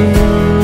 to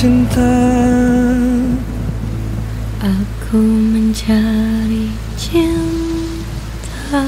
cinta. Aku mencari cinta